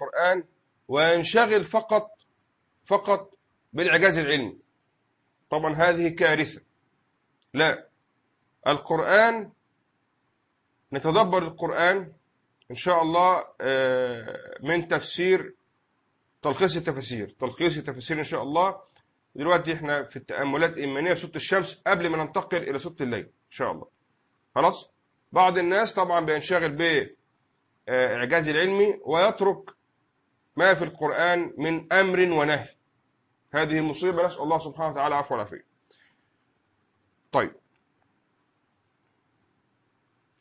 القرآن وينشغل فقط فقط بالإعجاز العلمي. طبعا هذه كارثة. لا القرآن نتدبر القرآن إن شاء الله آه، من تفسير تلخيص التفاسير تلخيص التفاسير إن شاء الله. دلوقتي إحنا في التأملات الإيمانية سورة الشمس قبل ما ننتقل إلى سورة الليل إن شاء الله. خلاص؟ بعض الناس طبعا بينشغل بإعجاز العلمي ويترك ما في القرآن من أمر ونهي. هذه مصيبة نسأل الله سبحانه وتعالى عفو والعافية. طيب.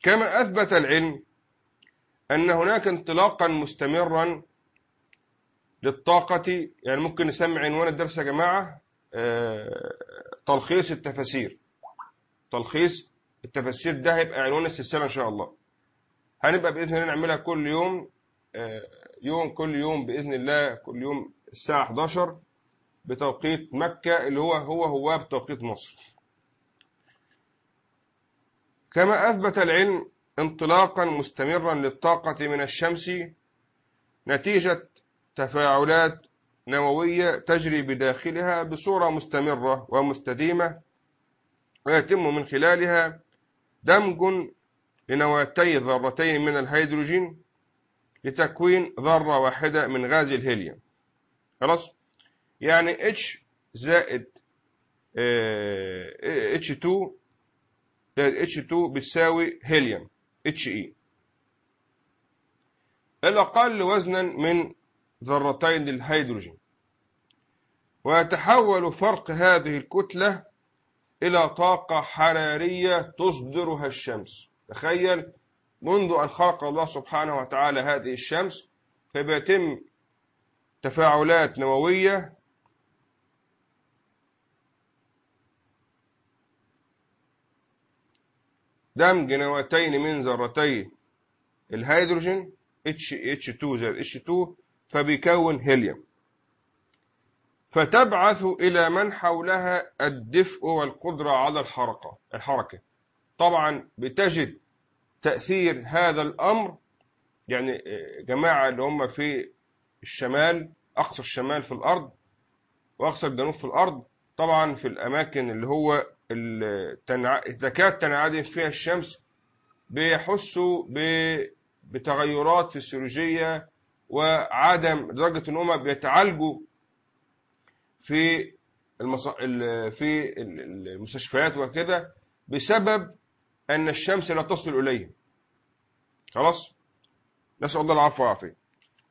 كما أثبت العلم أن هناك انطلاقا مستمرا للطاقة يعني ممكن نسمي عنوان الدرس يا جماعة آه، تلخيص التفاسير. تلخيص التفاسير ده هيبقى عنوان السلسلة إن شاء الله. هنبقى بإذن الله نعملها كل يوم آه، يوم كل يوم بإذن الله كل يوم الساعة 11 بتوقيت مكة اللي هو هو هو بتوقيت مصر. كما أثبت العلم انطلاقا مستمرا للطاقة من الشمس نتيجة تفاعلات نووية تجري بداخلها بصورة مستمرة ومستديمة ويتم من خلالها دمج لنواتي ذرتين من الهيدروجين لتكوين ذرة واحدة من غاز الهيليوم. خلاص؟ يعني H زائد H2 زائد H2 بتساوي هيليوم HE الأقل وزنا من ذرتين الهيدروجين ويتحول فرق هذه الكتلة إلى طاقة حرارية تصدرها الشمس. تخيل منذ أن خلق الله سبحانه وتعالى هذه الشمس فبيتم تفاعلات نووية دمج نواتين من ذرتي الهيدروجين H2 زائد H2 فبيكون هيليوم. فتبعث إلى من حولها الدفء والقدرة على الحركة الحركة. طبعا بتجد تأثير هذا الأمر يعني جماعة اللي هم في الشمال أقصى الشمال في الأرض وأقصى الجنوب في الأرض طبعا في الأماكن اللي هو التنع... تكاد تنعدم فيها الشمس بيحسوا ب... بتغيرات فسيولوجية وعدم لدرجة إن هم بيتعالجوا في المص... في المستشفيات وكده بسبب أن الشمس لا تصل إليهم. خلاص؟ نسأل الله العفو والعافية.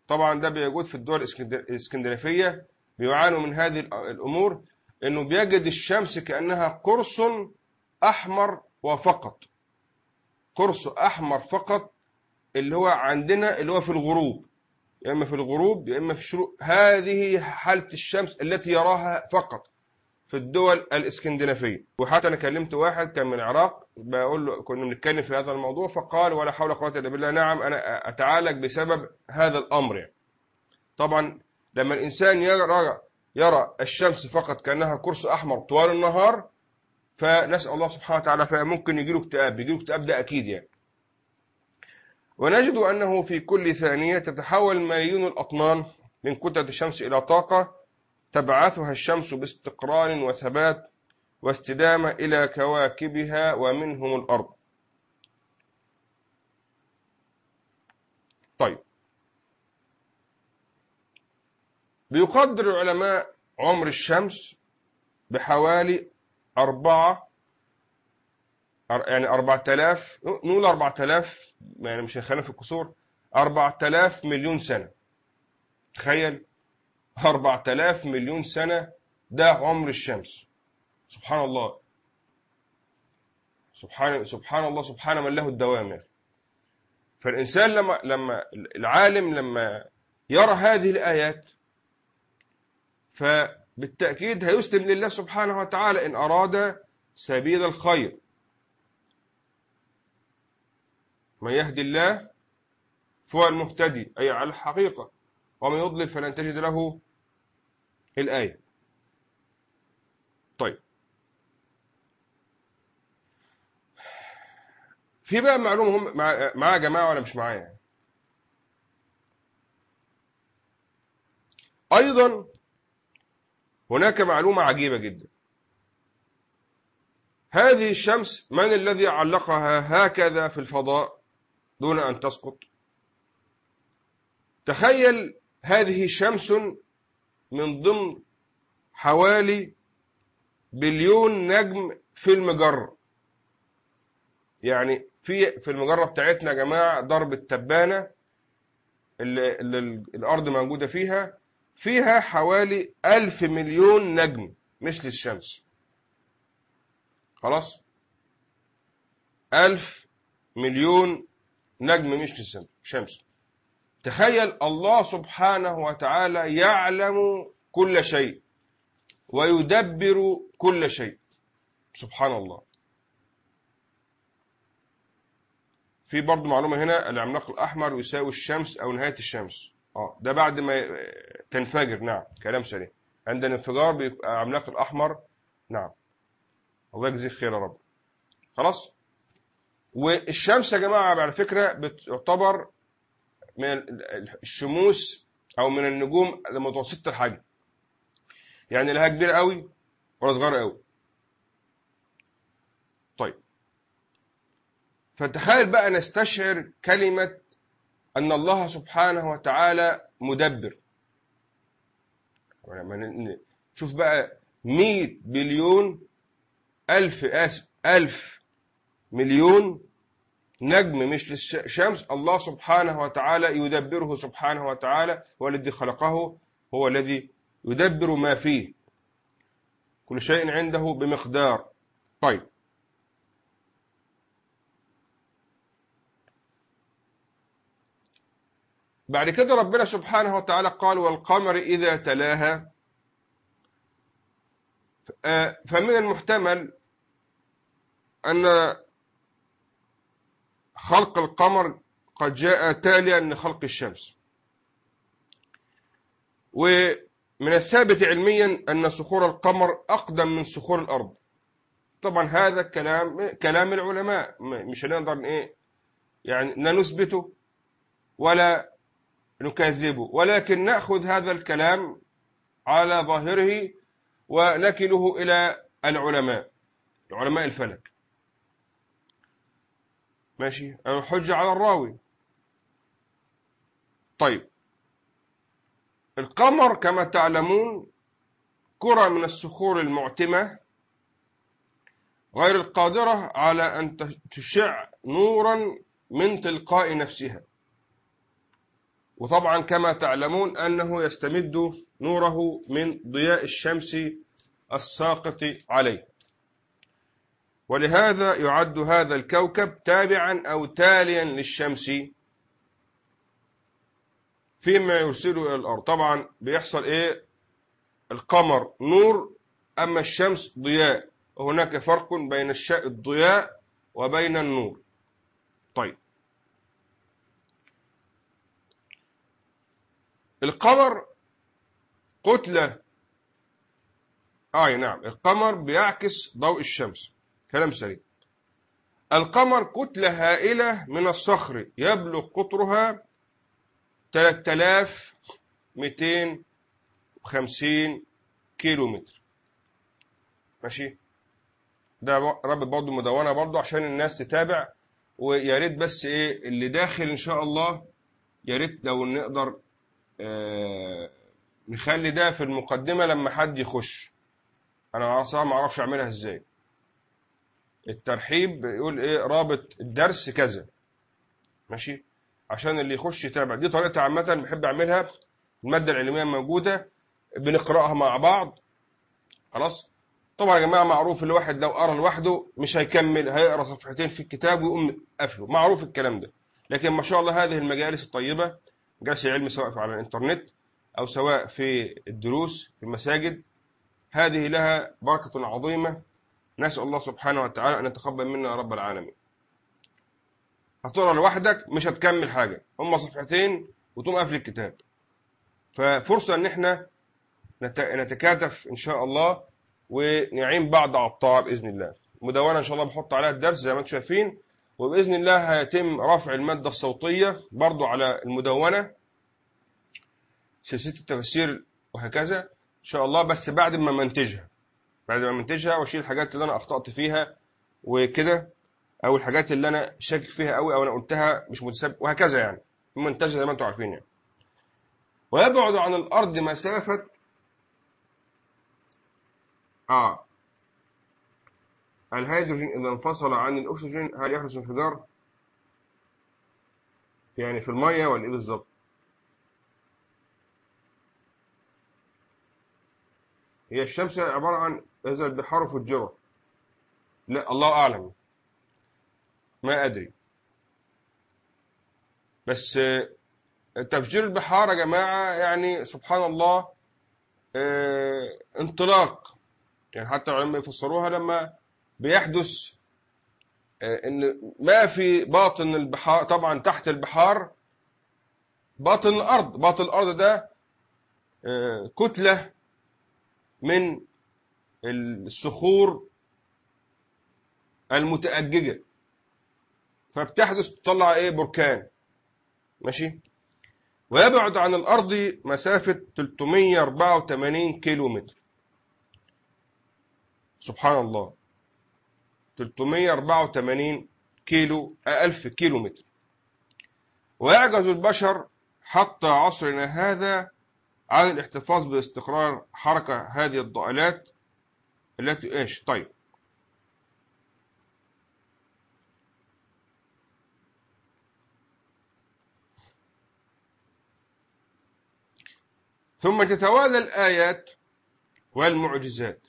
طبعا ده بيوجد في الدول الاسكندنافية بيعانوا من هذه الأمور إنه بيجد الشمس كأنها قرص أحمر وفقط. قرص أحمر فقط اللي هو عندنا اللي هو في الغروب. يا إما في الغروب يا إما في الشروق هذه حالة الشمس التي يراها فقط في الدول الإسكندنافية. وحتى أنا كلمت واحد كان من العراق بقول له كنا بنتكلم في هذا الموضوع فقال ولا حول ولا قوة إلا بالله نعم أنا أتعالج بسبب هذا الأمر يعني. طبعا لما الإنسان يرى يرى الشمس فقط كأنها قرص أحمر طوال النهار فنسأل الله سبحانه وتعالى فممكن يجيله اكتئاب يجيله اكتئاب ده أكيد يعني ونجد أنه في كل ثانية تتحول ملايين الأطنان من كتلة الشمس إلى طاقة تبعثها الشمس باستقرار وثبات واستدامة إلى كواكبها ومنهم الأرض. طيب. بيقدر العلماء عمر الشمس بحوالي أربعة يعني أربعة آلاف نقول أربعة آلاف يعني مش هنخلينا في الكسور أربعة آلاف مليون سنة. تخيل أربعة آلاف مليون سنة ده عمر الشمس. سبحان الله. سبحان سبحان الله سبحان من له الدوام يعني. فالإنسان لما لما العالم لما يرى هذه الآيات فبالتأكيد هيسلم لله سبحانه وتعالى إن أراد سبيل الخير. من يهدي الله فهو المهتدي أي على الحقيقة. ومن يضلل فلن تجد له الآية طيب في بقى معلومة هم مع, مع جماعة ولا مش معايا. أيضا هناك معلومة عجيبة جدا. هذه الشمس من الذي علقها هكذا في الفضاء دون أن تسقط؟ تخيل هذه شمس من ضمن حوالي بليون نجم في المجرة. يعني في في المجرة بتاعتنا يا جماعة ضرب التبانة اللي, اللي الأرض موجودة فيها فيها حوالي ألف مليون نجم مش للشمس. خلاص؟ ألف مليون نجم مش للشمس. تخيل الله سبحانه وتعالى يعلم كل شيء ويدبر كل شيء. سبحان الله. في برضه معلومة هنا العملاق الأحمر يساوي الشمس أو نهاية الشمس. آه ده بعد ما تنفجر نعم كلام سليم. عند الانفجار بيبقى عملاق الأحمر نعم. الله يجزيك خير يا رب. خلاص؟ والشمس يا جماعة على فكرة بتعتبر من الشموس أو من النجوم المتوسطة الحجم. يعني لها كبيرة قوي ولا صغيرة قوي. طيب. فتخيل بقى نستشعر كلمة أن الله سبحانه وتعالى مدبر. شوف بقى مئة بليون ألف آسف ألف مليون نجم مش للشمس الله سبحانه وتعالى يدبره سبحانه وتعالى هو الذي خلقه هو الذي يدبر ما فيه. كل شيء عنده بمقدار. طيب. بعد كده ربنا سبحانه وتعالى قال والقمر إذا تلاها. آه، فمن المحتمل أن خلق القمر قد جاء تاليا لخلق الشمس. ومن الثابت علميا أن صخور القمر أقدم من صخور الأرض. طبعا هذا كلام كلام العلماء مش هنقدر إيه يعني لا نثبته ولا نكذبه ولكن نأخذ هذا الكلام على ظاهره ونكله إلى العلماء علماء الفلك. ماشي؟ الحجة على الراوي. طيب. القمر كما تعلمون كرة من الصخور المعتمة غير القادرة على أن تشع نورا من تلقاء نفسها. وطبعا كما تعلمون أنه يستمد نوره من ضياء الشمس الساقط عليه. ولهذا يعد هذا الكوكب تابعا أو تاليا للشمس فيما يرسله إلى الأرض. طبعا بيحصل إيه؟ القمر نور أما الشمس ضياء. وهناك فرق بين الضياء وبين النور. طيب. القمر كتلة آه نعم. القمر بيعكس ضوء الشمس. كلام سليم. القمر كتلة هائلة من الصخر يبلغ قطرها 3250 كيلو متر ماشي؟ ده رب برضه مدونة برضه عشان الناس تتابع. ويا ريت بس إيه اللي داخل إن شاء الله يا ريت لو نقدر نخلي ده في المقدمة لما حد يخش. أنا صراحة ما أعرفش أعملها إزاي. الترحيب يقول إيه؟ رابط الدرس كذا. ماشي؟ عشان اللي يخش يتابع. دي طريقة عامة بحب أعملها. المادة العلمية موجودة. بنقرأها مع بعض. خلاص؟ طبعا يا جماعة معروف الواحد لو قرأ لوحده مش هيكمل هيقرأ صفحتين في الكتاب ويقوم قافله. معروف الكلام ده. لكن ما شاء الله هذه المجالس الطيبة جلس علم سواء على الإنترنت أو سواء في الدروس في المساجد. هذه لها بركة عظيمة. نسأل الله سبحانه وتعالى أن يتقبل منا رب العالمين. هتقرأ لوحدك مش هتكمل حاجة. هم صفحتين وتقوم قافل الكتاب. ففرصة إن إحنا نتكاتف إن شاء الله ونعين بعض على الطاعة بإذن الله. مدونة إن شاء الله بحط عليها الدرس زي ما أنتم شايفين. وبإذن الله هيتم رفع المادة الصوتية برضو على المدونة سلسلة التفسير وهكذا إن شاء الله. بس بعد ما منتجها بعد ما منتجها وأشيل الحاجات اللي أنا أخطأت فيها وكده أو الحاجات اللي أنا شاكك فيها قوي أو أنا قلتها مش متسابق وهكذا يعني. منتجها زي ما أنتم عارفين يعني. ويبعد عن الأرض مسافة آه الهيدروجين إذا انفصل عن الأكسجين هل يحدث انفجار؟ يعني في المية ولا إيه بالظبط؟ هي الشمس عبارة عن إذا البحار فجرت لا الله أعلم ما أدري بس تفجير البحار يا جماعة يعني سبحان الله آه انطلاق يعني حتى العلماء يفسروها لما بيحدث آه إن ما في باطن البحار طبعا تحت البحار باطن الأرض. باطن الأرض ده آه كتلة من الصخور المتأججة. فبتحدث تطلع إيه؟ بركان. ماشي؟ ويبعد عن الأرض مسافة 384 كيلو متر سبحان الله. 384 كيلو ألف كيلو متر ويعجز البشر حتى عصرنا هذا عن الاحتفاظ باستقرار حركة هذه الضائلات التي إيش؟ طيب. ثم تتوالى الآيات والمعجزات.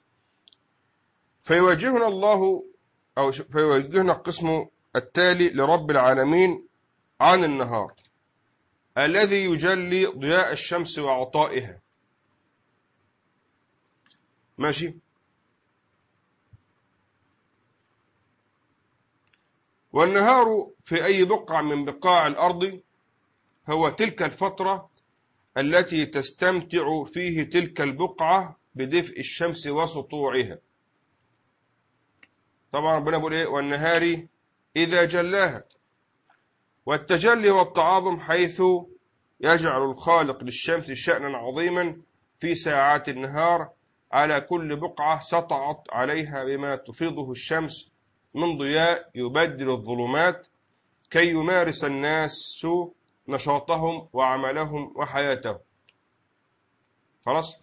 فيوجهنا الله أو فيوجهنا القسم التالي لرب العالمين عن النهار الذي يجلي ضياء الشمس وعطائها. ماشي؟ والنهار في أي بقعة من بقاع الأرض هو تلك الفترة التي تستمتع فيه تلك البقعة بدفء الشمس وسطوعها. طبعا ربنا بيقول إيه؟ والنهار إذا جلاها. والتجلي والتعاظم حيث يجعل الخالق للشمس شأنا عظيما في ساعات النهار على كل بقعة سطعت عليها بما تفيضه الشمس من ضياء يبدل الظلمات كي يمارس الناس نشاطهم وعملهم وحياتهم. خلاص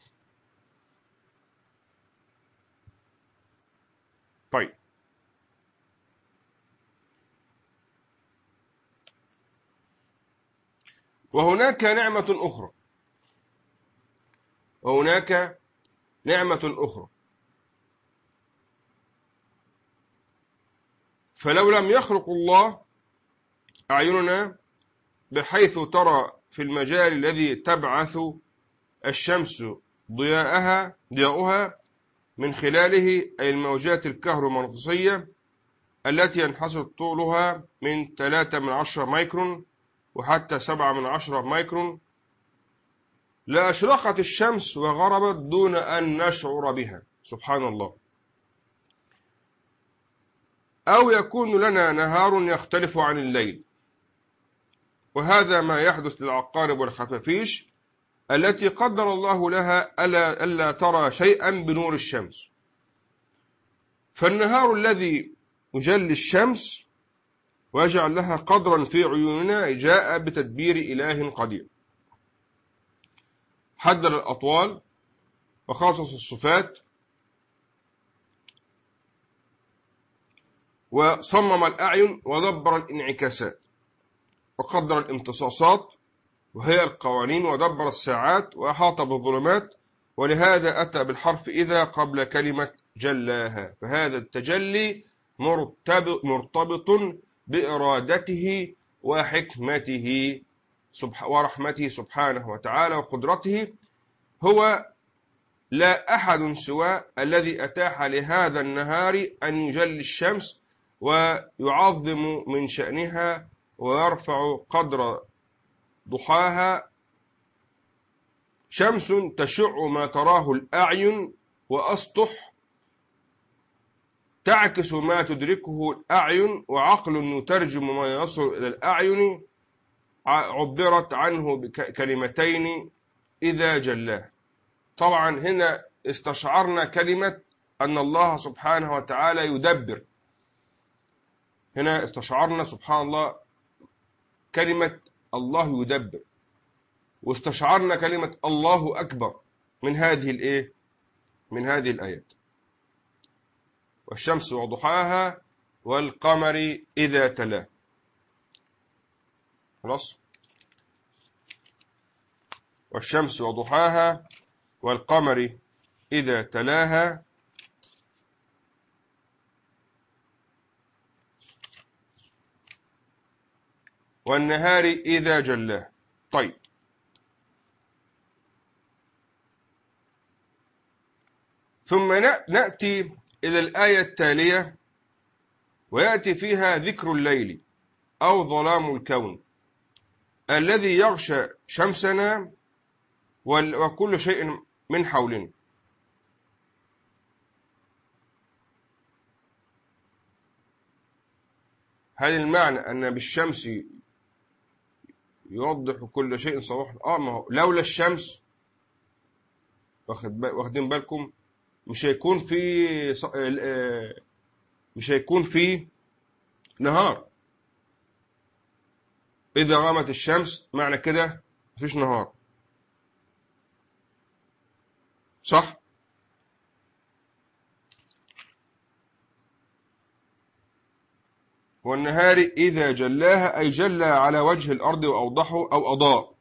طيب وهناك نعمة أخرى. وهناك نعمة أخرى. فلو لم يخلق الله أعيننا بحيث ترى في المجال الذي تبعث الشمس ضياءها ضياؤها من خلاله أي الموجات الكهرومغناطيسية التي ينحصر طولها من 3 من 10 مايكرون وحتى 7 من 10 مايكرون. لأشرقت الشمس وغربت دون أن نشعر بها. سبحان الله. أو يكون لنا نهار يختلف عن الليل. وهذا ما يحدث للعقارب والخفافيش التي قدر الله لها ألا, ألا ترى شيئا بنور الشمس. فالنهار الذي يجلي الشمس ويجعل لها قدرا في عيوننا جاء بتدبير إله قدير. حدر الأطوال وخصص الصفات وصمم الأعين ودبر الانعكاسات وقدر الامتصاصات وهي القوانين ودبر الساعات وأحاط بالظلمات ولهذا أتى بالحرف إذا قبل كلمة جلاها. فهذا التجلي مرتبط بإرادته وحكمته ورحمته سبحانه وتعالى وقدرته هو لا أحد سوى الذي أتاح لهذا النهار أن يجلي الشمس ويعظم من شأنها ويرفع قدر ضحاها. شمس تشع ما تراه الأعين وأسطح تعكس ما تدركه الأعين وعقل يترجم ما يصل إلى الأعين عبرت عنه بكلمتين إذا جلاه. طبعا هنا استشعرنا كلمة أن الله سبحانه وتعالى يدبر. هنا استشعرنا سبحان الله كلمة الله يدبر. واستشعرنا كلمة الله أكبر. من هذه الإيه؟ من هذه الآيات. والشمس وضحاها والقمر إذا تلاه خلاص؟ والشمس وضحاها والقمر إذا تلاها. والنهار إذا جلاه. طيب. ثم نأتي إلى الآية التالية ويأتي فيها ذكر الليل أو ظلام الكون الذي يغشى شمسنا وكل شيء من حولنا. هل المعنى أن بالشمس يوضح كل شيء صباح؟ آه ما هو لولا الشمس واخد واخدين بالكم؟ مش هيكون في آه، مش هيكون في نهار. إذا غامت الشمس معنى كده مفيش نهار. صح؟ والنهار إذا جلاها أي جلى على وجه الأرض وأوضحه أو أضاء.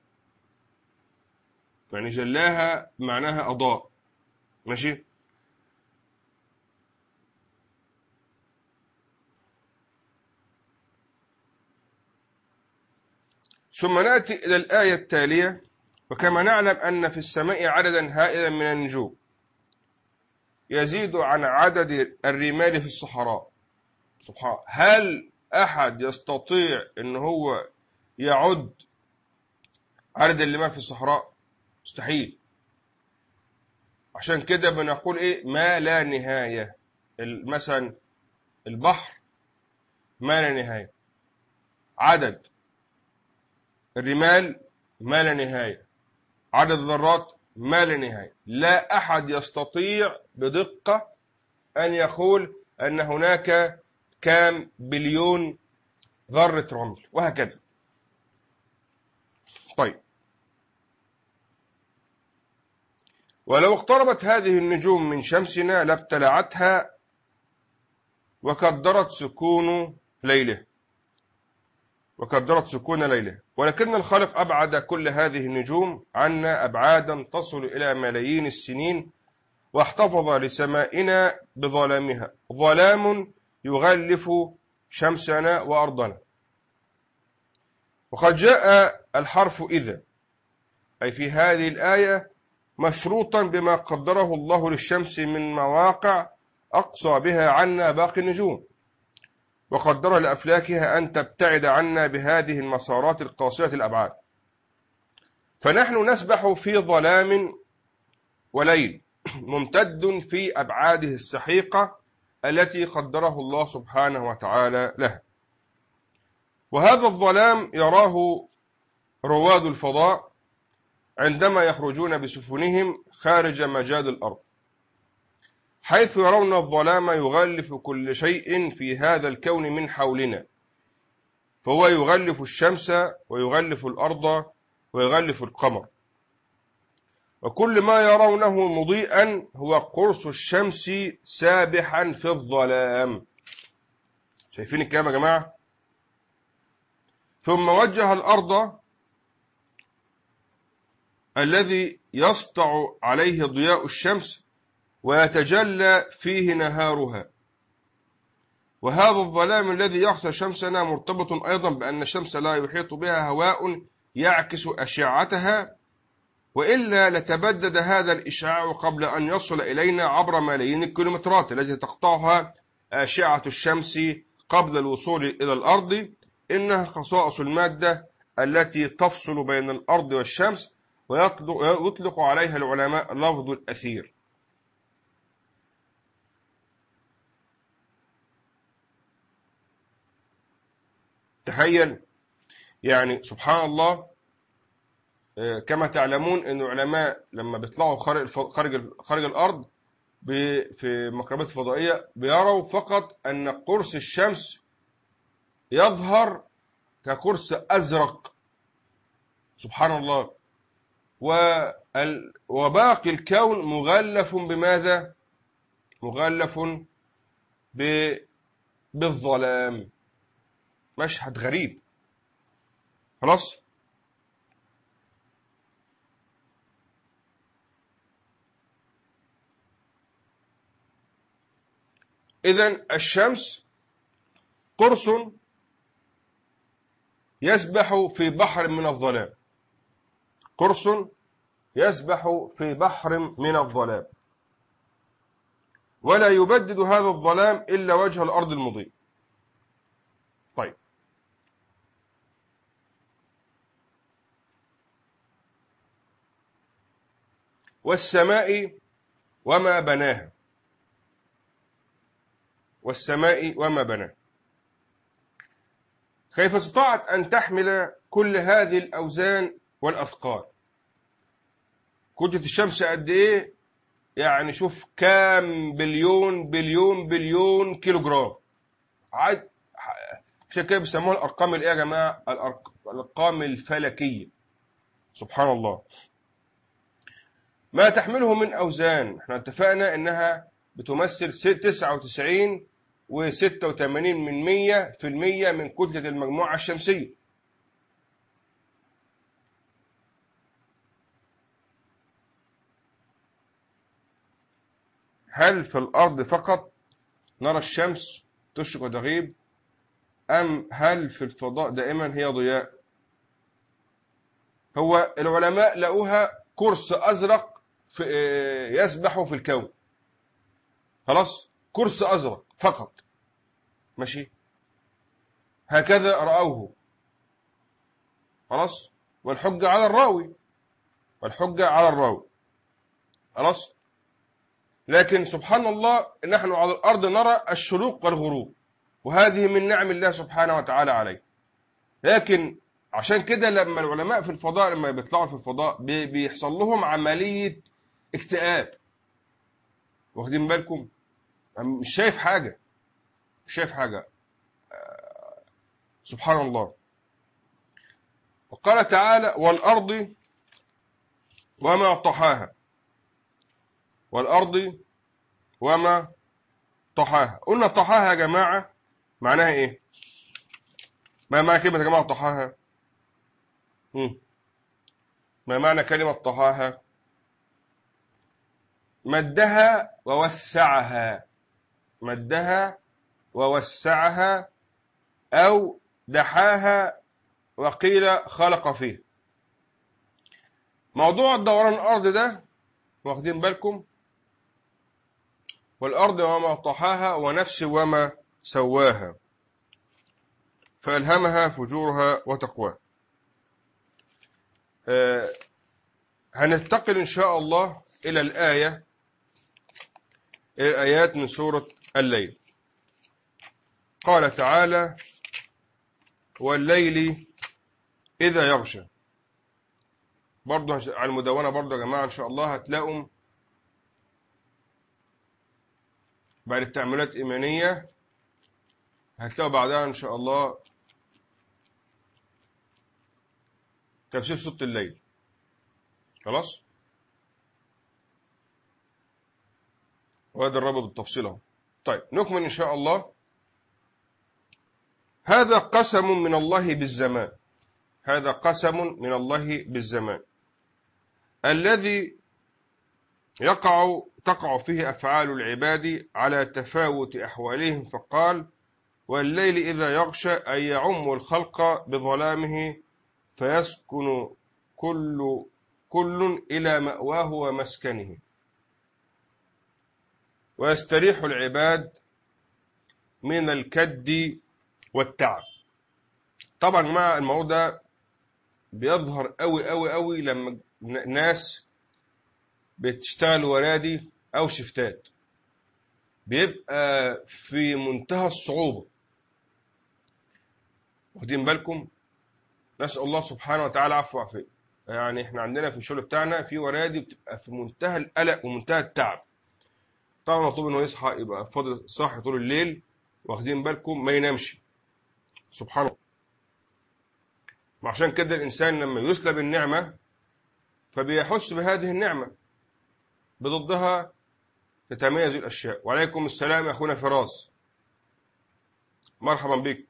يعني جلاها معناها أضاء. ماشي؟ ثم نأتي إلى الآية التالية وكما نعلم أن في السماء عددا هائلا من النجوم يزيد عن عدد الرمال في الصحراء. سبحان هل أحد يستطيع أن هو يعد عدد اللي في الصحراء؟ مستحيل. عشان كده بنقول إيه؟ ما لا نهاية. مثلا البحر ما لا نهاية. عدد. الرمال ما لا نهاية. عدد الذرات ما لا نهاية. لا أحد يستطيع بدقة أن يقول أن هناك كام بليون ذرة رمل وهكذا. طيب. ولو اقتربت هذه النجوم من شمسنا لابتلعتها وكدرت سكون ليله. وكدرت سكون ليلة. ولكن الخالق أبعد كل هذه النجوم عنا أبعادا تصل إلى ملايين السنين واحتفظ لسمائنا بظلامها. ظلام يغلف شمسنا وأرضنا. وقد جاء الحرف إذا أي في هذه الآية مشروطا بما قدره الله للشمس من مواقع أقصى بها عنا باقي النجوم. وقدر لأفلاكها أن تبتعد عنا بهذه المسارات القاصرة الأبعاد. فنحن نسبح في ظلام وليل ممتد في أبعاده السحيقة التي قدره الله سبحانه وتعالى لها. وهذا الظلام يراه رواد الفضاء عندما يخرجون بسفنهم خارج مجال الأرض. حيث يرون الظلام يغلف كل شيء في هذا الكون من حولنا. فهو يغلف الشمس ويغلف الأرض ويغلف القمر. وكل ما يرونه مضيئا هو قرص الشمس سابحا في الظلام. شايفين الكلام يا جماعة؟ ثم وجه الأرض الذي يسطع عليه ضياء الشمس ويتجلى فيه نهارها. وهذا الظلام الذي يخشى شمسنا مرتبط أيضا بأن الشمس لا يحيط بها هواء يعكس أشعتها وإلا لتبدد هذا الإشعاع قبل أن يصل إلينا عبر ملايين الكيلومترات التي تقطعها أشعة الشمس قبل الوصول إلى الأرض. إنها خصائص المادة التي تفصل بين الأرض والشمس ويطلق عليها العلماء لفظ الأثير. تخيل. يعني سبحان الله آه، كما تعلمون أن العلماء لما بيطلعوا خارج خارج خارج الأرض في مكرمات الفضائية بيروا فقط أن قرص الشمس يظهر كقرص أزرق. سبحان الله. وباقي الكون مغلف بماذا؟ مغلف بالظلام. مشهد غريب. خلاص؟ إذا الشمس قرص يسبح في بحر من الظلام. قرص يسبح في بحر من الظلام. ولا يبدد هذا الظلام إلا وجه الأرض المضيء طيب والسماء وما بناها. والسماء وما بناها. كيف استطاعت أن تحمل كل هذه الأوزان والأثقال؟ كتلة الشمس قد إيه؟ يعني شوف كام بليون بليون بليون كيلو جرام عاد عشان كده بيسموها الأرقام الايه يا جماعة؟ الأرقام الفلكية. سبحان الله. ما تحمله من أوزان. إحنا اتفقنا إنها بتمثل 99 و86 من 100 في المية من كتلة المجموعة الشمسية. هل في الأرض فقط نرى الشمس تشرق وتغيب؟ أم هل في الفضاء دائما هي ضياء؟ هو العلماء لقوها كرس أزرق في يسبح في الكون. خلاص؟ كرس أزرق فقط. ماشي؟ هكذا رأوه. خلاص؟ والحجة على الراوي. والحجة على الراوي. خلاص؟ لكن سبحان الله نحن على الأرض نرى الشروق والغروب. وهذه من نعم الله سبحانه وتعالى عليه. لكن عشان كده لما العلماء في الفضاء لما بيطلعوا في الفضاء بيحصل لهم عملية اكتئاب. واخدين بالكم؟ مش شايف حاجة. مش شايف حاجة. آه، سبحان الله. وقال تعالى والأرض وما طحاها. والأرض وما طحاها. قلنا طحاها يا جماعة معناها إيه؟ ما معنى كلمة يا جماعة طحاها؟ ما معنى كلمة طحاها؟ مدها ووسعها. مدها ووسعها أو دحاها وقيل خلق فيه. موضوع الدوران الأرض ده واخدين بالكم؟ والأرض وما طحاها ونفس وما سواها. فألهمها فجورها وتقواها آه هننتقل إن شاء الله إلى الآية إلى الآيات من سورة الليل. قال تعالى والليل إذا يغشى. برضه على المدونة برضه يا جماعة إن شاء الله هتلاقوا بعد التعاملات إيمانية هتلاقوا بعدها إن شاء الله تفسير صوت الليل. خلاص؟ وهذا الرابط بالتفصيل أهو. طيب نكمل إن شاء الله. هذا قسم من الله بالزمان. هذا قسم من الله بالزمان. الذي يقع تقع فيه أفعال العباد على تفاوت أحوالهم فقال والليل إذا يغشى أي يعم الخلق بظلامه فيسكن كل كل إلى مأواه ومسكنه. ويستريح العباد من الكد والتعب. طبعا مع الموضوع ده بيظهر قوي قوي قوي لما ناس بتشتغل ورادي أو شفتات. بيبقى في منتهى الصعوبة. واخدين بالكم؟ نسأل الله سبحانه وتعالى عفو وعافية يعني إحنا عندنا في الشغل بتاعنا في ورادي بتبقى في منتهى القلق ومنتهى التعب. طبعا مطلوب إنه يصحى يبقى فاضل صاحي طول الليل واخدين بالكم ما ينامش. سبحان الله. وعشان كده الإنسان لما يسلب النعمه فبيحس بهذه النعمة. بضدها تتميز الأشياء. وعليكم السلام يا أخونا فراس. مرحبا بك.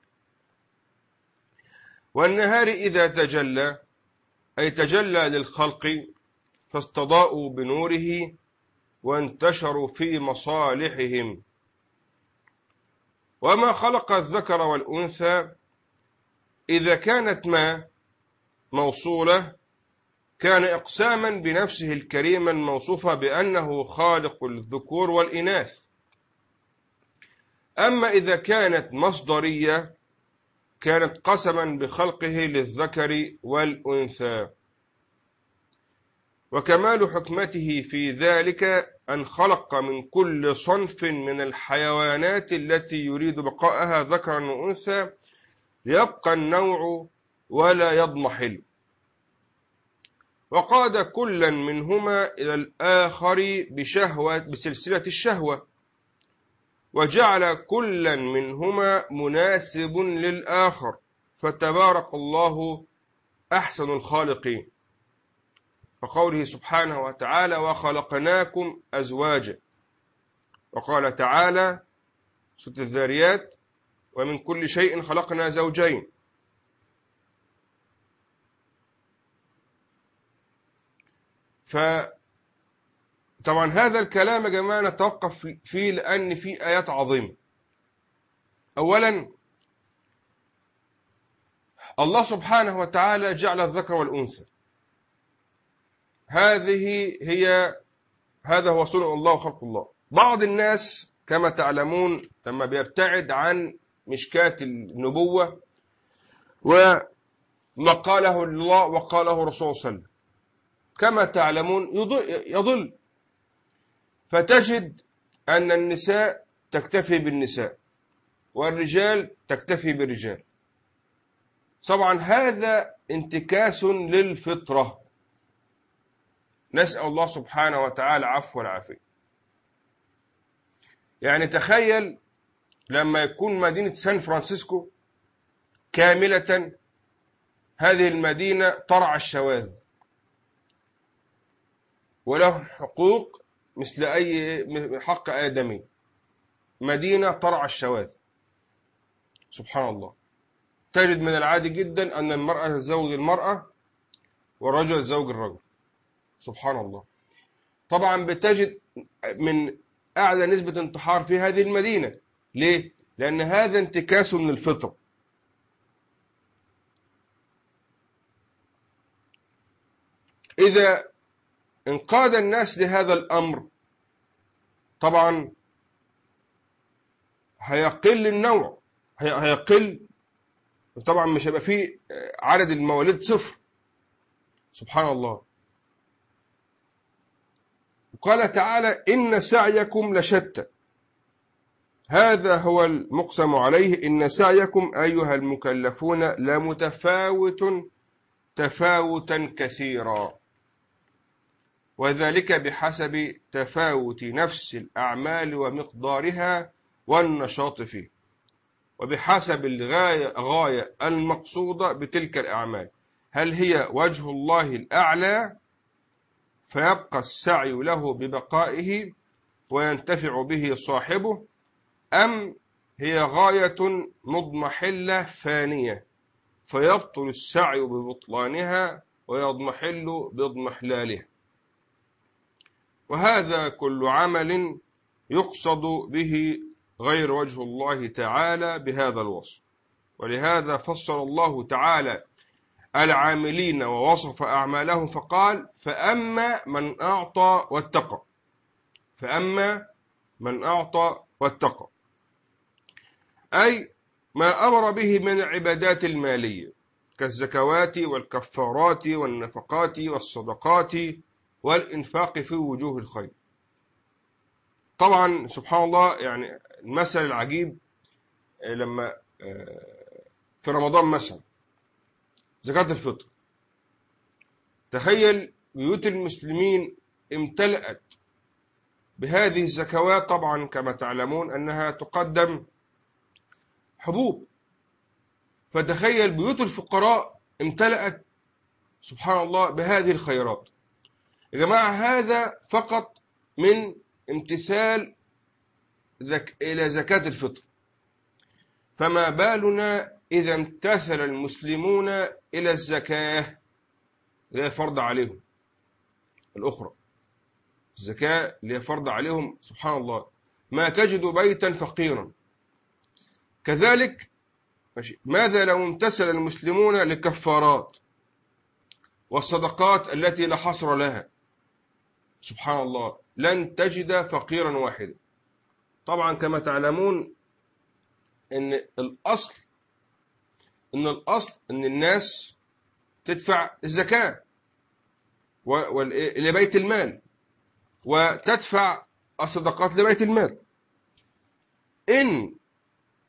والنهار إذا تجلى أي تجلى للخلق فاستضاءوا بنوره وانتشروا في مصالحهم. وما خلق الذكر والأنثى إذا كانت ما موصولة كان إقساما بنفسه الكريمة الموصوفة بأنه خالق الذكور والإناث. أما إذا كانت مصدرية كانت قسما بخلقه للذكر والأنثى. وكمال حكمته في ذلك أن خلق من كل صنف من الحيوانات التي يريد بقاءها ذكرا وأنثى يبقى النوع ولا يضمحل. وقاد كلا منهما إلى الآخر بشهوة بسلسلة الشهوة وجعل كلا منهما مناسب للآخر فتبارك الله أحسن الخالقين. وقوله سبحانه وتعالى وخلقناكم أزواجا. وقال تعالى سورة الذاريات ومن كل شيء خلقنا زوجين. ف طبعا هذا الكلام يا جماعة نتوقف فيه لأن فيه آيات عظيمة. أولا الله سبحانه وتعالى جعل الذكر والأنثى. هذه هي هذا هو صنع الله وخلق الله. بعض الناس كما تعلمون لما بيبتعد عن مشكاة النبوة وما قاله الله وقاله رسول صلى الله عليه وسلم. كما تعلمون يضل. فتجد أن النساء تكتفي بالنساء والرجال تكتفي بالرجال. طبعا هذا انتكاس للفطرة. نسأل الله سبحانه وتعالى عفو والعافية. يعني تخيل لما يكون مدينة سان فرانسيسكو كاملة هذه المدينة ترعى الشواذ. وله حقوق مثل أي حق آدمي مدينة ترعى الشواذ. سبحان الله. تجد من العادي جدا أن المرأة تزوج المرأة والرجل يتزوج الرجل. سبحان الله. طبعا بتجد من أعلى نسبة انتحار في هذه المدينة. ليه؟ لأن هذا انتكاس للفطر. إذا انقاد الناس لهذا الأمر طبعا هيقل النوع. هيقل. طبعا مش هيبقى فيه عدد المواليد صفر. سبحان الله. قال تعالى إن سعيكم لشتى. هذا هو المقسم عليه. إن سعيكم أيها المكلفون لمتفاوت تفاوتا كثيرا. وذلك بحسب تفاوت نفس الأعمال ومقدارها والنشاط فيه. وبحسب الغاية غاية المقصودة بتلك الأعمال. هل هي وجه الله الأعلى فيبقى السعي له ببقائه وينتفع به صاحبه أم هي غاية مضمحلة فانية فيبطل السعي ببطلانها ويضمحل باضمحلالها وهذا كل عمل يقصد به غير وجه الله تعالى بهذا الوصف. ولهذا فسر الله تعالى العاملين ووصف أعمالهم فقال فأما من أعطى واتقى. فأما من أعطى واتقى. أي ما أمر به من العبادات المالية كالزكوات والكفارات والنفقات والصدقات والإنفاق في وجوه الخير. طبعا سبحان الله يعني المثل العجيب لما في رمضان مثلا زكاة الفطر. تخيل بيوت المسلمين امتلأت بهذه الزكوات طبعا كما تعلمون أنها تقدم حبوب. فتخيل بيوت الفقراء امتلأت سبحان الله بهذه الخيرات. يا جماعة هذا فقط من امتثال ذك إلى زكاة الفطر. فما بالنا إذا امتثل المسلمون إلى الزكاة. اللي هي فرض عليهم. الأخرى. الزكاة اللي هي فرض عليهم. سبحان الله. ما تجد بيتا فقيرا. كذلك ماذا لو امتثل المسلمون للكفارات والصدقات التي لا حصر لها؟ سبحان الله. لن تجد فقيرا واحدا. طبعا كما تعلمون إن الأصل إن الأصل إن الناس تدفع الزكاة لبيت المال وتدفع الصدقات لبيت المال. إن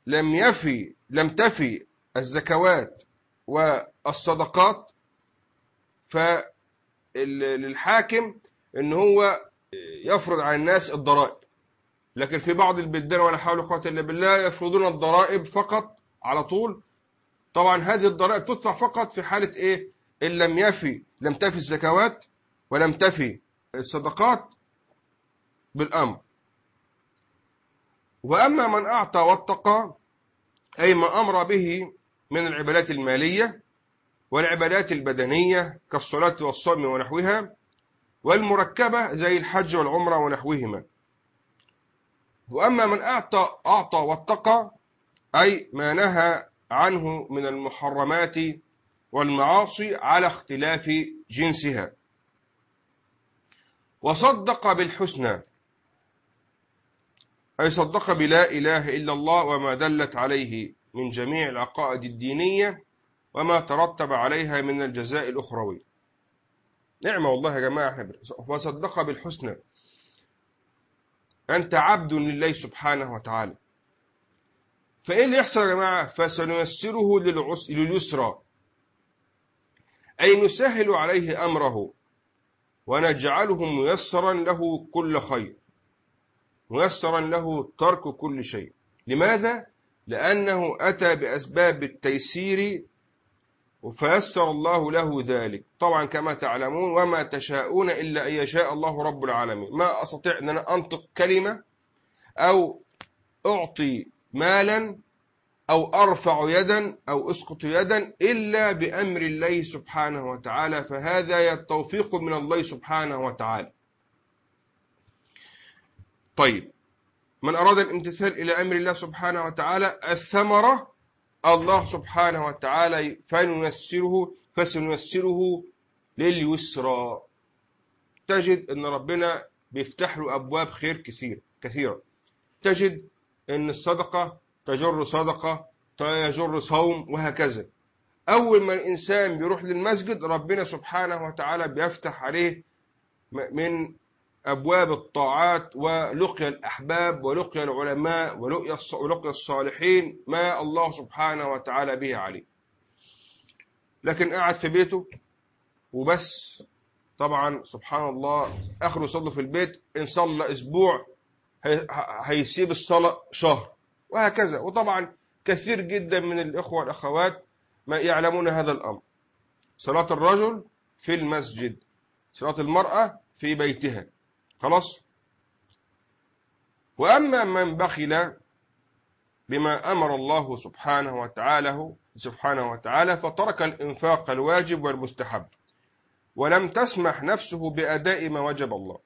لم يفي لم تفي الزكوات والصدقات فللحاكم إن هو يفرض على الناس الضرائب. لكن في بعض البلدان ولا حول ولا قوة إلا بالله يفرضون الضرائب فقط على طول طبعا هذه الضرائب تدفع فقط في حالة إيه؟ إن لم يفي لم تفي الزكوات ولم تفي الصدقات بالأمر. وأما من أعطى واتقى أي ما أمر به من العبادات المالية والعبادات البدنية كالصلاة والصوم ونحوها والمركبة زي الحج والعمرة ونحوهما. وأما من أعطى أعطى واتقى أي ما نهى عنه من المحرمات والمعاصي على اختلاف جنسها. وصدق بالحسنى أي صدق بلا إله إلا الله وما دلت عليه من جميع العقائد الدينية وما ترتب عليها من الجزاء الأخروي. نعمة والله يا جماعة وصدق بالحسنى. أنت عبد لله سبحانه وتعالى. فإيه اللي يحصل يا جماعة فسنيسره لليسرى. أي نسهل عليه أمره ونجعله ميسرا له كل خير. ميسرا له ترك كل شيء. لماذا؟ لأنه أتى بأسباب التيسير فيسر الله له ذلك. طبعا كما تعلمون وما تشاءون إلا أن يشاء الله رب العالمين. ما أستطيع أن أنا أنطق كلمة أو أعطي مالا أو أرفع يدا أو أسقط يدا إلا بأمر الله سبحانه وتعالى فهذا التوفيق من الله سبحانه وتعالى. طيب من أراد الامتثال إلى أمر الله سبحانه وتعالى الثمرة الله سبحانه وتعالى فنيسره فسنيسره لليسرى. تجد أن ربنا بيفتح له أبواب خير كثير كثيرة. تجد إن الصدقة تجر صدقة تجر صوم وهكذا. أول ما الإنسان بيروح للمسجد ربنا سبحانه وتعالى بيفتح عليه من أبواب الطاعات ولقي الأحباب ولقي العلماء ولقي الصالحين ما الله سبحانه وتعالى به عليه. لكن قاعد في بيته وبس. طبعا سبحان الله آخره يصلي في البيت إن صلى أسبوع هيسيب الصلاة شهر وهكذا. وطبعا كثير جدا من الإخوة والأخوات ما يعلمون هذا الأمر. صلاة الرجل في المسجد صلاة المرأة في بيتها. خلاص؟ وأما من بخل بما أمر الله سبحانه وتعالى سبحانه وتعالى فترك الإنفاق الواجب والمستحب ولم تسمح نفسه بأداء ما وجب الله.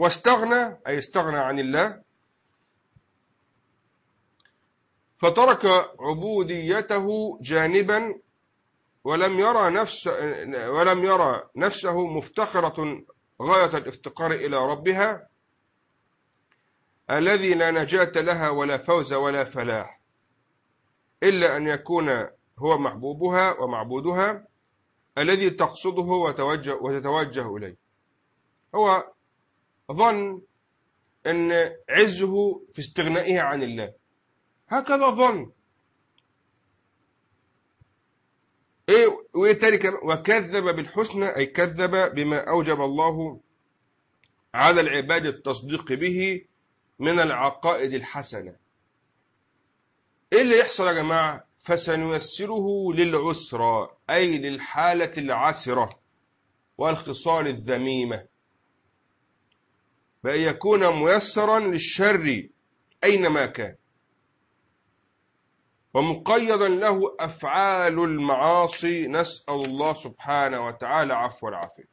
واستغنى أي استغنى عن الله فترك عبوديته جانبا ولم يرى نفس ولم يرى نفسه مفتقرة غاية الافتقار إلى ربها الذي لا نجاة لها ولا فوز ولا فلاح إلا أن يكون هو محبوبها ومعبودها الذي تقصده وتتوجه إليه. هو ظن أن عزه في استغنائه عن الله. هكذا ظن كمان؟ وكذب بالحسنى أي كذب بما أوجب الله على العباد التصديق به من العقائد الحسنة. إيه اللي يحصل يا جماعة؟ فسنيسره للعسرى أي للحالة العسرة والخصال الذميمة. بأن يكون ميسرا للشر أينما كان ومقيدا له أفعال المعاصي. نسأل الله سبحانه وتعالى عفو العافية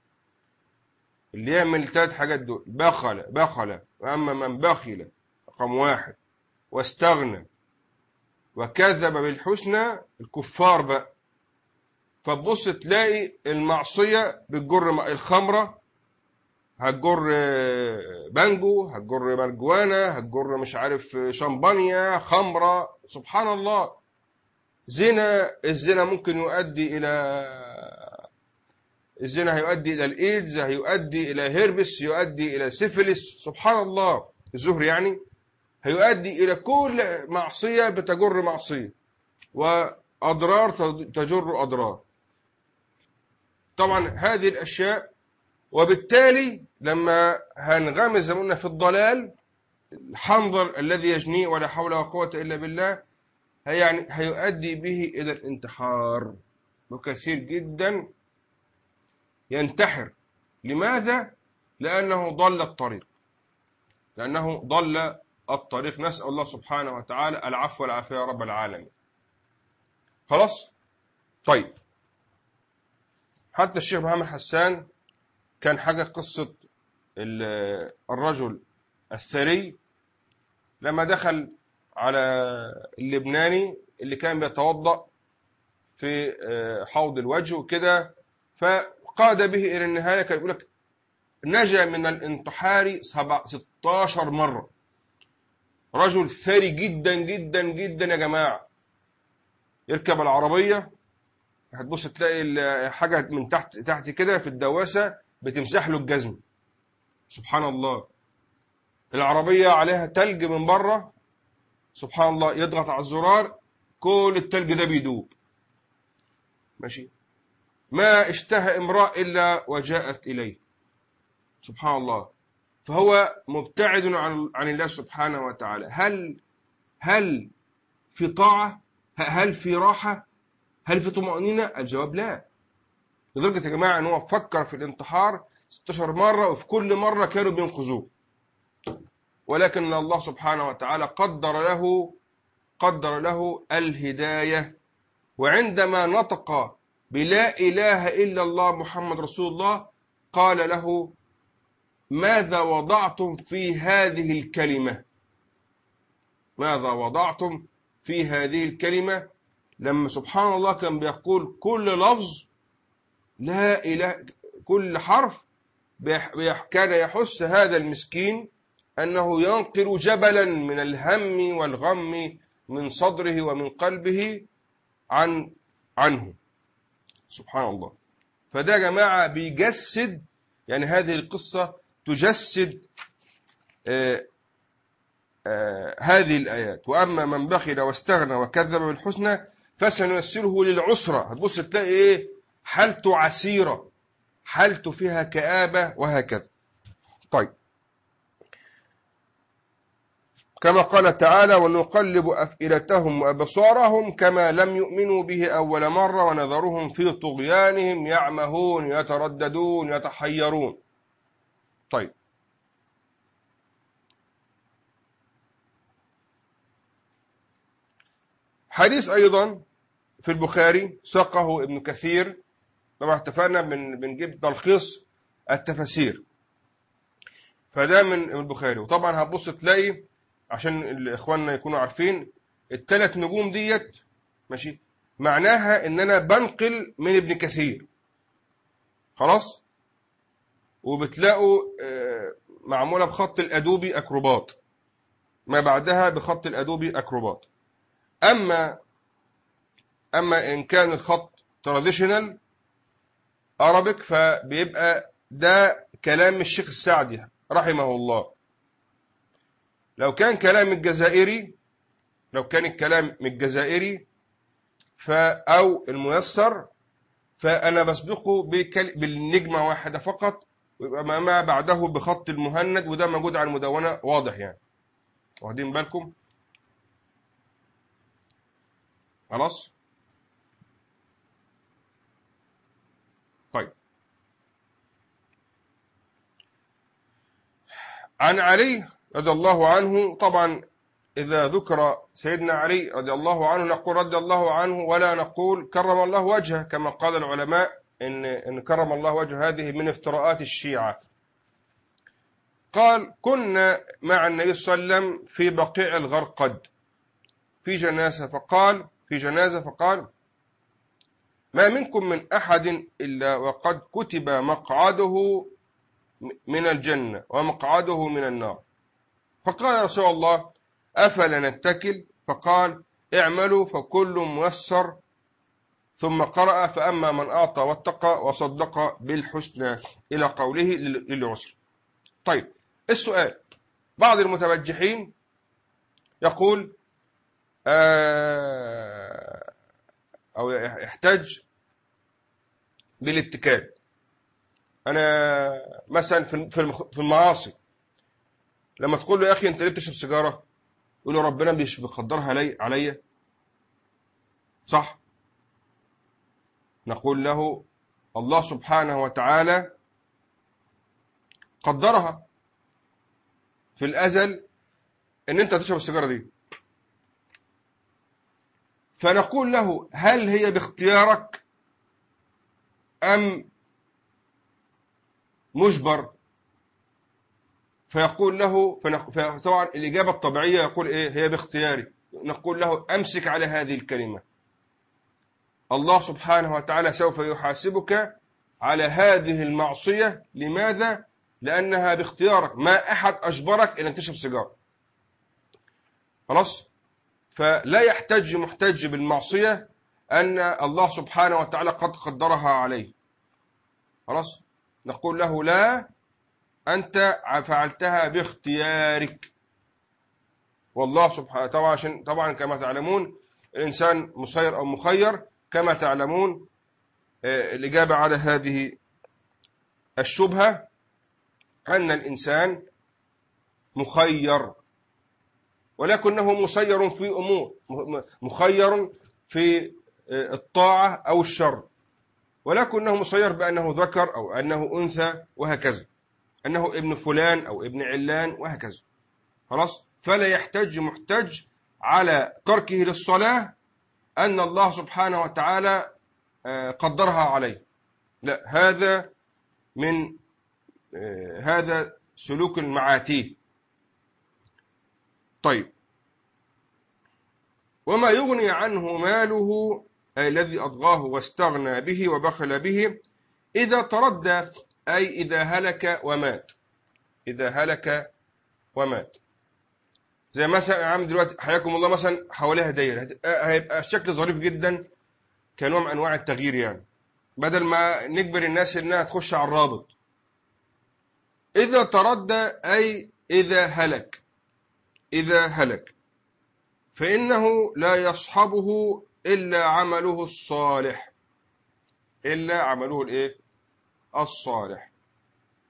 اللي يعمل ثلاث حاجات دول بخل بخل. وأما من بخل رقم واحد. واستغنى. وكذب بالحسنى الكفار بقى. فتبص تلاقي المعصية بتجر الخمرة هتجر بانجو هتجر مرجوانا هتجر مش عارف شمبانيا خمرة. سبحان الله. زنا الزنا ممكن يؤدي إلى الزنا هيؤدي إلى الإيدز هيؤدي إلى هيربس يؤدي إلى سيفلس سبحان الله. الزهري يعني هيؤدي إلى كل معصية بتجر معصية. وأضرار تجر أضرار. طبعا هذه الأشياء وبالتالي لما هنغمس زي ما قلنا في الضلال الحنظر الذي يجنيه ولا حول ولا قوة إلا بالله يعني هيؤدي به إلى الانتحار وكثير جدا ينتحر. لماذا؟ لأنه ضل الطريق. لأنه ضل الطريق. نسأل الله سبحانه وتعالى العفو والعافية يا رب العالمين. خلاص؟ طيب. حتى الشيخ محمد حسان كان حاجة قصة الرجل الثري لما دخل على اللبناني اللي كان بيتوضأ في آه، حوض الوجه وكده فقاد به إلى النهاية. كان يقول لك نجا من الانتحار 16 مرة. رجل ثري جدا جدا جدا يا جماعة. يركب العربية هتبص تلاقي حاجة من تحت تحت كده في الدواسة. بتمسح له الجزم. سبحان الله العربية عليها تلج من بره سبحان الله يضغط على الزرار. كل التلج ده بيدوب. ماشي؟ ما اشتهى امرأة إلا وجاءت إليه. سبحان الله فهو مبتعد عن عن الله سبحانه وتعالى. هل هل في طاعة؟ هل في راحة؟ هل في طمأنينة؟ الجواب لا. لدرجة يا جماعة إن هو فكر في الانتحار 16 مرة وفي كل مرة كانوا بينقذوه. ولكن الله سبحانه وتعالى قدر له قدر له الهداية. وعندما نطق بلا إله إلا الله محمد رسول الله قال له ماذا وضعتم في هذه الكلمة؟ ماذا وضعتم في هذه الكلمة؟ لما سبحان الله كان بيقول كل لفظ لا إله كل حرف كان يحس هذا المسكين أنه ينقل جبلا من الهم والغم من صدره ومن قلبه عن عنه. سبحان الله. فده يا جماعة بيجسد يعني هذه القصة تجسد آه آه هذه الآيات. وأما من بخل واستغنى وكذب بالحسنى فسنيسره للعسرة هتبص تلاقي إيه؟ حالته عسيرة حالته فيها كآبة؟ وهكذا. طيب. كما قال تعالى ونقلب أفئلتهم وأبصارهم كما لم يؤمنوا به أول مرة ونذرهم في طغيانهم يعمهون يترددون يتحيرون. طيب. حديث أيضا في البخاري ساقه ابن كثير طبعا اتفقنا بنجيب تلخيص التفاسير. فده من البخاري وطبعا هتبص تلاقي عشان اخواننا يكونوا عارفين الثلاث نجوم ديت ماشي معناها إن أنا بنقل من ابن كثير. خلاص؟ وبتلاقوا آه، معمولة بخط الأدوبي أكروبات. ما بعدها بخط ال Adobe Acrobat. أما أما إن كان الخط Traditional Arabic فبيبقى ده كلام الشيخ السعدي رحمه الله. لو كان كلام الجزائري لو كان الكلام الجزائري أو الميسر فأنا بسبقه بالنجمة واحدة فقط ويبقى ما بعده بخط المهند وده موجود على المدونة واضح يعني. واخدين بالكم؟ خلاص؟ طيب. عن علي رضي الله عنه طبعا إذا ذكر سيدنا علي رضي الله عنه نقول رضي الله عنه ولا نقول كرم الله وجهه كما قال العلماء إن, إن كرم الله وجه هذه من افتراءات الشيعة. قال كنا مع النبي صلى الله عليه وسلم في بقيع الغرقد في جنازة. فقال في جنازة فقال ما منكم من أحد إلا وقد كتب مقعده من الجنة ومقعده من النار. فقال رسول الله أفلا نتكل؟ فقال اعملوا فكل ميسر ثم قرأ فأما من أعطى واتقى وصدق بالحسنى إلى قوله للعسر. طيب السؤال بعض المتبجحين يقول آه، أو يحتاج بالاتكال أنا مثلا في المعاصي لما تقول له يا أخي أنت ليه بتشرب سيجارة؟ يقول له ربنا مش بيقدرها عليا صح؟ نقول له الله سبحانه وتعالى قدرها في الأزل إن أنت تشرب السيجارة دي. فنقول له هل هي باختيارك أم مجبر؟ فيقول له طبعا الإجابة الطبيعية يقول إيه هي باختياري. نقول له أمسك على هذه الكلمة. الله سبحانه وتعالى سوف يحاسبك على هذه المعصية. لماذا؟ لأنها باختيارك. ما أحد أجبرك إلى أن تشرب سيجارة. خلاص؟ فلا يحتج محتج بالمعصية أن الله سبحانه وتعالى قد قدرها عليه. خلاص؟ نقول له لا أنت فعلتها باختيارك. والله سبحانه طبعا طبعا كما تعلمون الإنسان مسير أو مخير كما تعلمون آه، الإجابة على هذه الشبهة أن الإنسان مخير. ولكنه مسير في أمور مخير في آه، الطاعة أو الشر. ولكنه مسير بأنه ذكر أو أنه أنثى وهكذا. أنه ابن فلان أو ابن علان وهكذا. خلاص؟ فلا يحتج محتج على تركه للصلاة أن الله سبحانه وتعالى آه، قدرها عليه. لا هذا من آه، هذا سلوك المعاتيه. طيب. وما يغني عنه ماله أي الذي أضغاه واستغنى به وبخل به إذا تردى أي إذا هلك ومات. إذا هلك ومات. زي مثلا يا عم دلوقتي حياكم الله مثلا حواليها دايرة. هيبقى شكل ظريف جدا كنوع من أنواع التغيير يعني. بدل ما نجبر الناس إنها تخش على الرابط. إذا تردى أي إذا هلك. إذا هلك. فإنه لا يصحبه إلا عمله الصالح. إلا عمله الإيه؟ الصالح.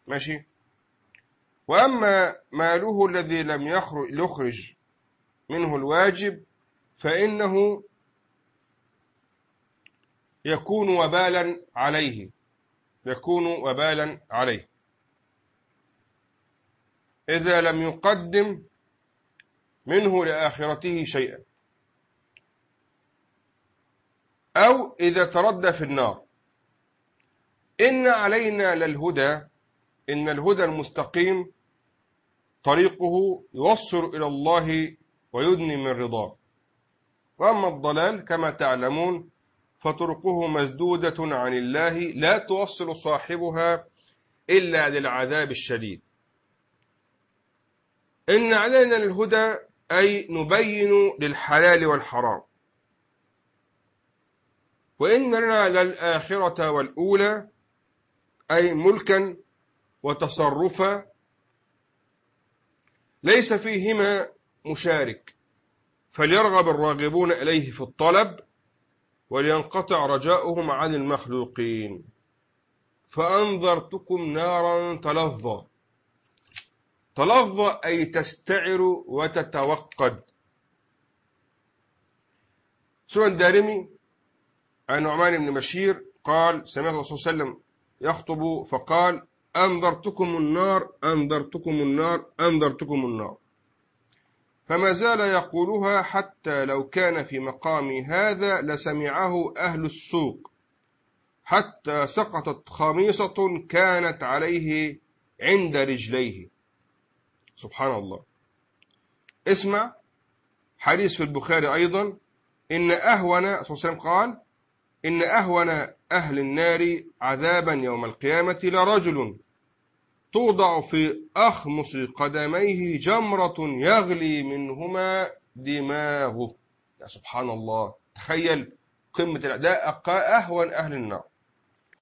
ماشي؟ وأما ماله الذي لم يخرج منه الواجب فإنه يكون وبالا عليه. يكون وبالا عليه. إذا لم يقدم منه لآخرته شيئا. أو إذا تردى في النار. إن علينا للهدى إن الهدى المستقيم طريقه يوصل إلى الله ويدني من رضاه. وأما الضلال كما تعلمون فطرقه مسدودة عن الله لا توصل صاحبها إلا للعذاب الشديد. إن علينا الهدى أي نبين للحلال والحرام. وإن لنا للآخرة والأولى أي ملكا وتصرفا ليس فيهما مشارك. فليرغب الراغبون إليه في الطلب ولينقطع رجاؤهم عن المخلوقين. فأنذرتكم نارا تلظى. تلظى أي تستعر وتتوقد. سوى الدارمي عن نعمان بن بشير قال سمعت الرسول صلى الله عليه وسلم يخطب فقال أنذرتكم النار أنذرتكم النار أنذرتكم النار. فما زال يقولها حتى لو كان في مقام هذا لسمعه أهل السوق. حتى سقطت خميصة كانت عليه عند رجليه. سبحان الله. اسمع حديث في البخاري أيضا إن أهون صلى الله عليه وسلم قال إن أهون أهل النار عذابا يوم القيامة لرجل توضع في أخمص قدميه جمرة يغلي منهما دماغه. يا سبحان الله. تخيل قمة الأداء أهون أهل النار.